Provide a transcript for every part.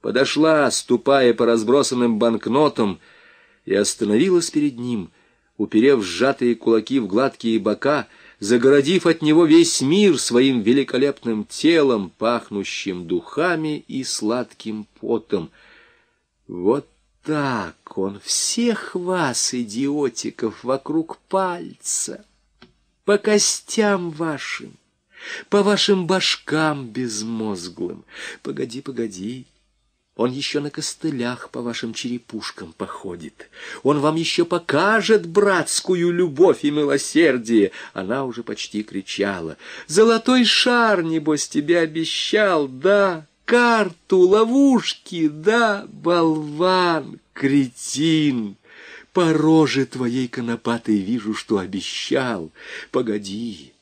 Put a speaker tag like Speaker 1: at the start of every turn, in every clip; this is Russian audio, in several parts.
Speaker 1: подошла, ступая по разбросанным банкнотам, и остановилась перед ним, уперев сжатые кулаки в гладкие бока, загородив от него весь мир своим великолепным телом, пахнущим духами и сладким потом. Вот так он всех вас, идиотиков, вокруг пальца, по костям вашим, по вашим башкам безмозглым. Погоди, погоди. Он еще на костылях по вашим черепушкам походит. Он вам еще покажет братскую любовь и милосердие. Она уже почти кричала. Золотой шар, небось, тебе обещал, да? Карту, ловушки, да? Болван, кретин. По роже твоей конопатой вижу, что обещал. Погоди.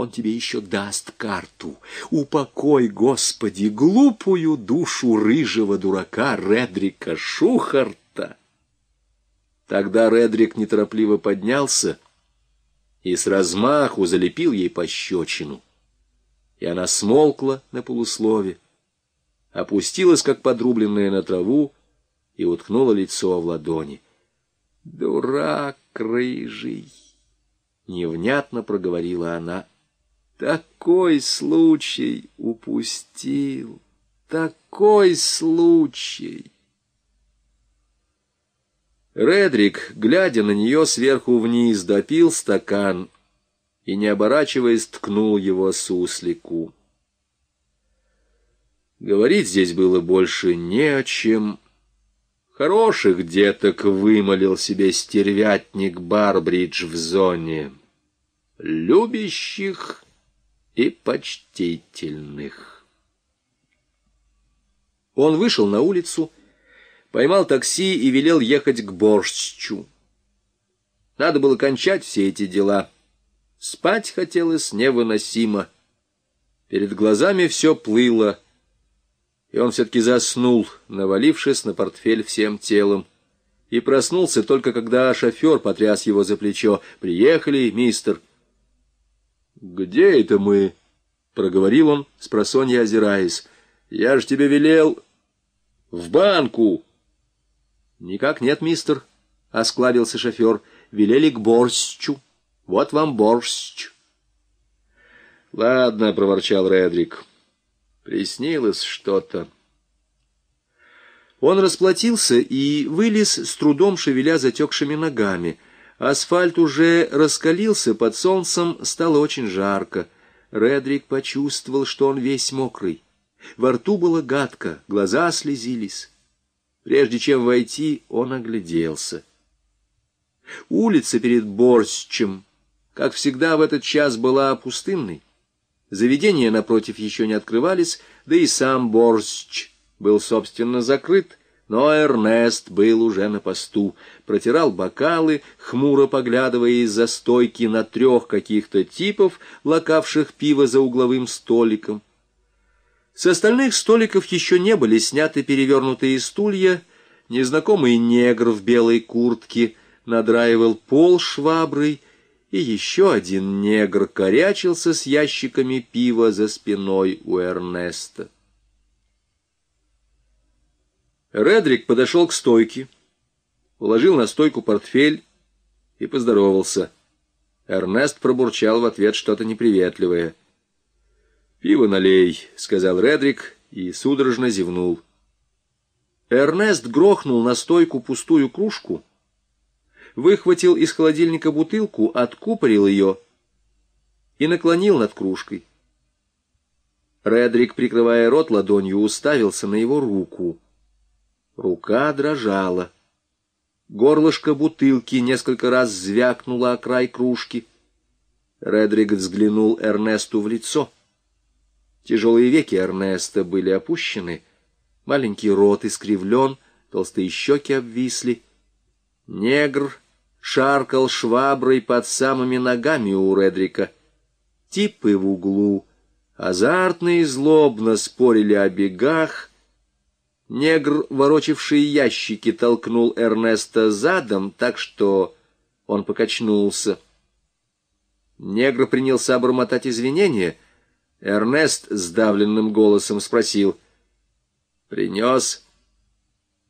Speaker 1: Он тебе еще даст карту. Упокой, Господи, глупую душу рыжего дурака Редрика Шухарта. Тогда Редрик неторопливо поднялся и с размаху залепил ей пощечину. И она смолкла на полуслове, опустилась, как подрубленная на траву, и уткнула лицо в ладони. «Дурак рыжий!» — невнятно проговорила она. Такой случай упустил, такой случай. Редрик, глядя на нее сверху вниз, допил стакан и, не оборачиваясь, ткнул его суслику. Говорить здесь было больше не о чем. Хороших деток вымолил себе стервятник Барбридж в зоне. Любящих и почтительных. Он вышел на улицу, поймал такси и велел ехать к Борщчу. Надо было кончать все эти дела. Спать хотелось невыносимо. Перед глазами все плыло, и он все-таки заснул, навалившись на портфель всем телом, и проснулся только когда шофер потряс его за плечо. «Приехали, мистер». «Где это мы?» — проговорил он, с просонья озираясь. «Я ж тебе велел...» «В банку!» «Никак нет, мистер», — осклабился шофер. «Велели к борщу. Вот вам борщ». «Ладно», — проворчал Редрик. «Приснилось что-то». Он расплатился и вылез, с трудом шевеля затекшими ногами — Асфальт уже раскалился под солнцем, стало очень жарко. Редрик почувствовал, что он весь мокрый. Во рту было гадко, глаза слезились. Прежде чем войти, он огляделся. Улица перед Борщем, как всегда в этот час, была пустынной. Заведения напротив еще не открывались, да и сам Борщ был, собственно, закрыт. Но Эрнест был уже на посту, протирал бокалы, хмуро поглядывая из-за стойки на трех каких-то типов, лакавших пиво за угловым столиком. С остальных столиков еще не были сняты перевернутые стулья, незнакомый негр в белой куртке надраивал пол шваброй, и еще один негр корячился с ящиками пива за спиной у Эрнеста. Редрик подошел к стойке, уложил на стойку портфель и поздоровался. Эрнест пробурчал в ответ что-то неприветливое. «Пиво налей», — сказал Редрик и судорожно зевнул. Эрнест грохнул на стойку пустую кружку, выхватил из холодильника бутылку, откупорил ее и наклонил над кружкой. Редрик, прикрывая рот ладонью, уставился на его руку — Рука дрожала. Горлышко бутылки несколько раз звякнуло о край кружки. Редрик взглянул Эрнесту в лицо. Тяжелые веки Эрнеста были опущены, маленький рот искривлен, толстые щеки обвисли. Негр шаркал шваброй под самыми ногами у Редрика. Типы в углу азартно и злобно спорили о бегах, Негр, ворочивший ящики, толкнул Эрнеста задом, так что он покачнулся. Негр принялся обормотать извинения. Эрнест сдавленным голосом спросил, Принес